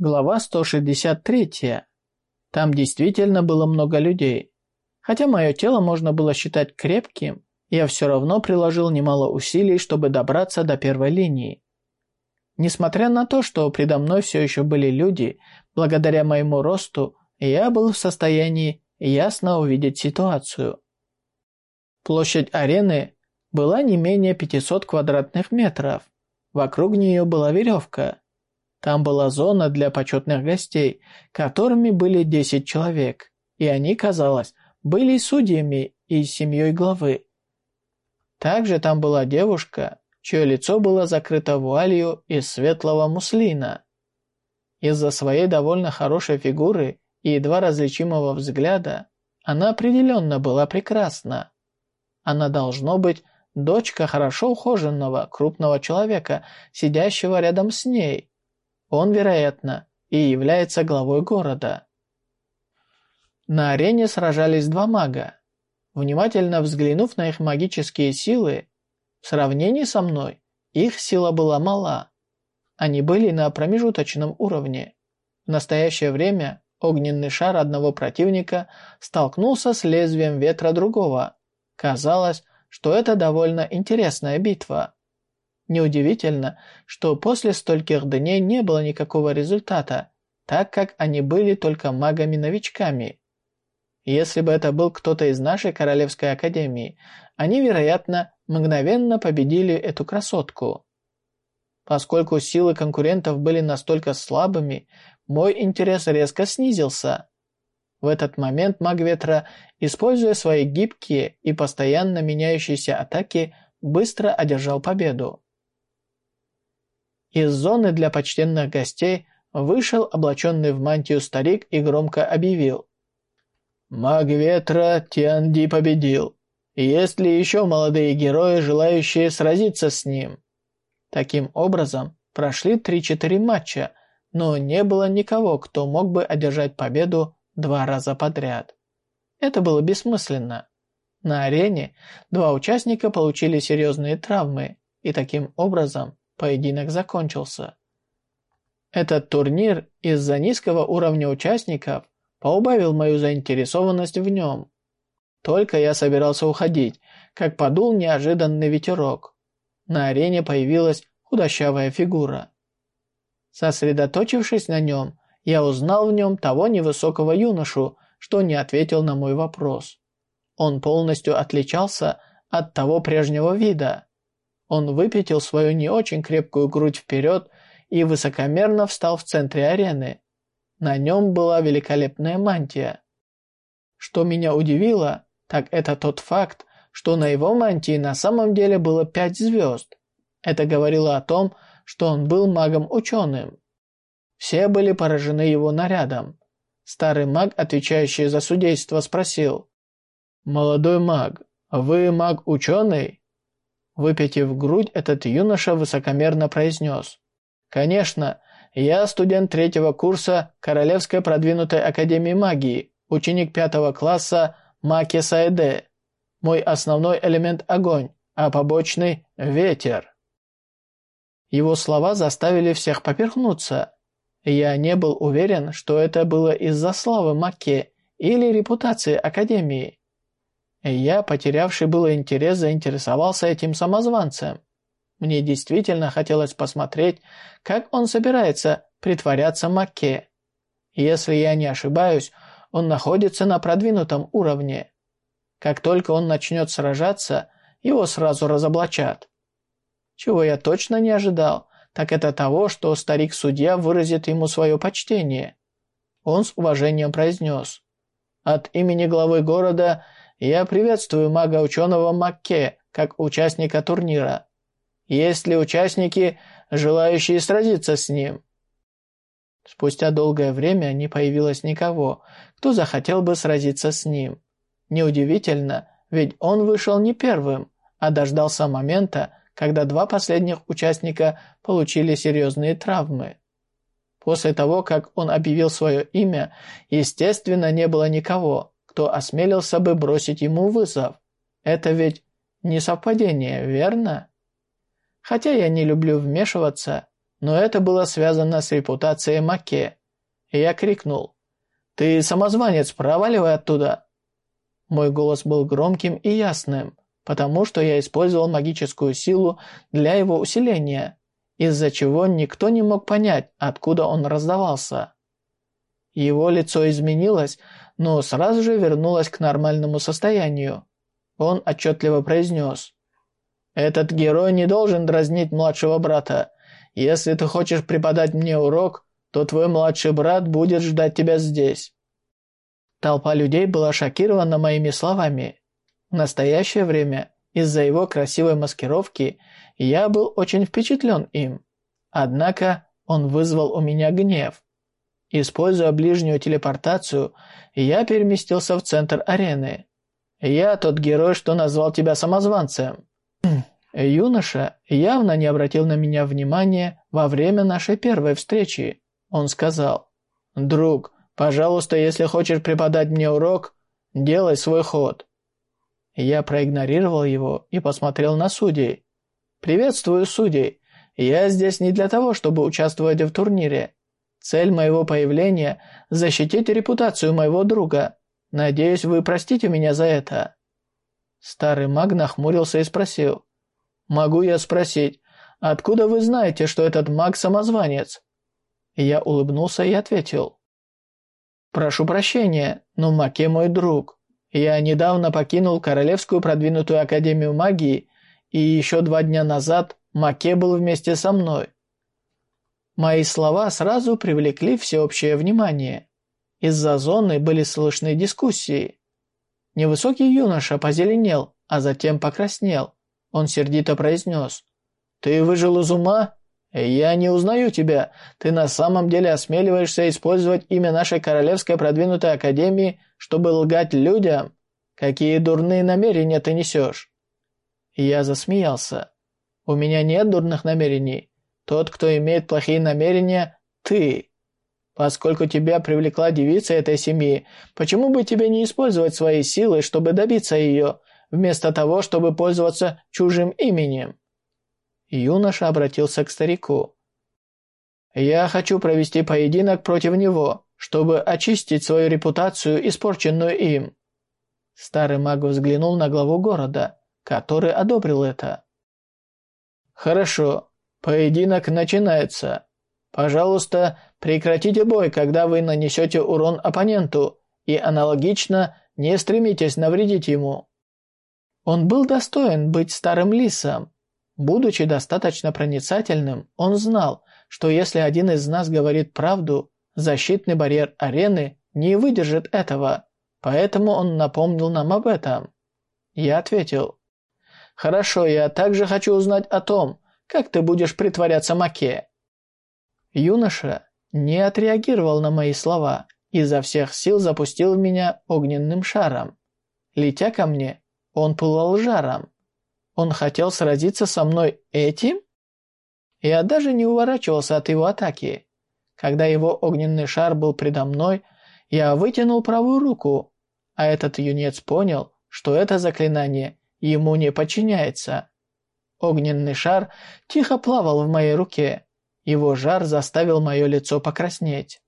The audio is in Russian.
Глава 163. Там действительно было много людей. Хотя мое тело можно было считать крепким, я все равно приложил немало усилий, чтобы добраться до первой линии. Несмотря на то, что предо мной все еще были люди, благодаря моему росту, я был в состоянии ясно увидеть ситуацию. Площадь арены была не менее 500 квадратных метров. Вокруг нее была веревка. Там была зона для почетных гостей, которыми были 10 человек, и они, казалось, были судьями и семьей главы. Также там была девушка, чье лицо было закрыто вуалью из светлого муслина. Из-за своей довольно хорошей фигуры и едва различимого взгляда она определенно была прекрасна. Она должно быть дочка хорошо ухоженного крупного человека, сидящего рядом с ней. Он, вероятно, и является главой города. На арене сражались два мага. Внимательно взглянув на их магические силы, в сравнении со мной их сила была мала. Они были на промежуточном уровне. В настоящее время огненный шар одного противника столкнулся с лезвием ветра другого. Казалось, что это довольно интересная битва. Неудивительно, что после стольких дней не было никакого результата, так как они были только магами-новичками. Если бы это был кто-то из нашей Королевской Академии, они, вероятно, мгновенно победили эту красотку. Поскольку силы конкурентов были настолько слабыми, мой интерес резко снизился. В этот момент маг ветра, используя свои гибкие и постоянно меняющиеся атаки, быстро одержал победу. Из зоны для почтенных гостей вышел облаченный в мантию старик и громко объявил. «Маг ветра Тианди победил. Есть ли еще молодые герои, желающие сразиться с ним?» Таким образом, прошли 3-4 матча, но не было никого, кто мог бы одержать победу два раза подряд. Это было бессмысленно. На арене два участника получили серьезные травмы, и таким образом поединок закончился. Этот турнир из-за низкого уровня участников поубавил мою заинтересованность в нем. Только я собирался уходить, как подул неожиданный ветерок. На арене появилась худощавая фигура. Сосредоточившись на нем, я узнал в нем того невысокого юношу, что не ответил на мой вопрос. Он полностью отличался от того прежнего вида. Он выпятил свою не очень крепкую грудь вперед и высокомерно встал в центре арены. На нем была великолепная мантия. Что меня удивило, так это тот факт, что на его мантии на самом деле было пять звезд. Это говорило о том, что он был магом-ученым. Все были поражены его нарядом. Старый маг, отвечающий за судейство, спросил. «Молодой маг, вы маг-ученый?» Выпятив грудь, этот юноша высокомерно произнес. «Конечно, я студент третьего курса Королевской продвинутой академии магии, ученик пятого класса Маки Саэде. Мой основной элемент – огонь, а побочный – ветер». Его слова заставили всех поперхнуться. Я не был уверен, что это было из-за славы Маке или репутации Академии. Я, потерявший было интерес, заинтересовался этим самозванцем. Мне действительно хотелось посмотреть, как он собирается притворяться Макке. Если я не ошибаюсь, он находится на продвинутом уровне. Как только он начнет сражаться, его сразу разоблачат. Чего я точно не ожидал, так это того, что старик-судья выразит ему свое почтение. Он с уважением произнес. От имени главы города я приветствую мага-ученого Макке как участника турнира. Есть ли участники, желающие сразиться с ним?» Спустя долгое время не появилось никого, кто захотел бы сразиться с ним. Неудивительно, ведь он вышел не первым, а дождался момента, когда два последних участника получили серьезные травмы. После того, как он объявил свое имя, естественно, не было никого, кто осмелился бы бросить ему вызов. Это ведь не совпадение, верно? Хотя я не люблю вмешиваться, но это было связано с репутацией Маке. Я крикнул. «Ты самозванец, проваливай оттуда!» Мой голос был громким и ясным, потому что я использовал магическую силу для его усиления, из-за чего никто не мог понять, откуда он раздавался. Его лицо изменилось, но сразу же вернулось к нормальному состоянию. Он отчетливо произнес. «Этот герой не должен дразнить младшего брата. Если ты хочешь преподать мне урок, то твой младший брат будет ждать тебя здесь». Толпа людей была шокирована моими словами. В настоящее время, из-за его красивой маскировки, я был очень впечатлен им. Однако он вызвал у меня гнев. Используя ближнюю телепортацию, я переместился в центр арены. «Я тот герой, что назвал тебя самозванцем». Юноша явно не обратил на меня внимания во время нашей первой встречи. Он сказал, «Друг, пожалуйста, если хочешь преподать мне урок, делай свой ход». Я проигнорировал его и посмотрел на судей. «Приветствую, судей. Я здесь не для того, чтобы участвовать в турнире. Цель моего появления – защитить репутацию моего друга. Надеюсь, вы простите меня за это». Старый маг нахмурился и спросил. «Могу я спросить, откуда вы знаете, что этот маг самозванец?» Я улыбнулся и ответил. «Прошу прощения, но Маке мой друг. Я недавно покинул Королевскую продвинутую Академию магии, и еще два дня назад Маке был вместе со мной. Мои слова сразу привлекли всеобщее внимание. Из-за зоны были слышны дискуссии. Невысокий юноша позеленел, а затем покраснел. Он сердито произнес. «Ты выжил из ума? Я не узнаю тебя. Ты на самом деле осмеливаешься использовать имя нашей Королевской продвинутой Академии, чтобы лгать людям? Какие дурные намерения ты несешь?» Я засмеялся. «У меня нет дурных намерений. Тот, кто имеет плохие намерения – ты. Поскольку тебя привлекла девица этой семьи, почему бы тебе не использовать свои силы, чтобы добиться ее, вместо того, чтобы пользоваться чужим именем?» Юноша обратился к старику. «Я хочу провести поединок против него, чтобы очистить свою репутацию, испорченную им». Старый маг взглянул на главу города, который одобрил это. «Хорошо, Поединок начинается. Пожалуйста, прекратите бой, когда вы нанесете урон оппоненту, и аналогично не стремитесь навредить ему. Он был достоин быть старым лисом. Будучи достаточно проницательным, он знал, что если один из нас говорит правду, защитный барьер арены не выдержит этого, поэтому он напомнил нам об этом. Я ответил, «Хорошо, я также хочу узнать о том, как ты будешь притворяться Маке?» Юноша не отреагировал на мои слова, и изо всех сил запустил в меня огненным шаром. Летя ко мне, он пылал жаром. Он хотел сразиться со мной этим? Я даже не уворачивался от его атаки. Когда его огненный шар был предо мной, я вытянул правую руку, а этот юнец понял, что это заклинание ему не подчиняется. Огненный шар тихо плавал в моей руке. Его жар заставил мое лицо покраснеть.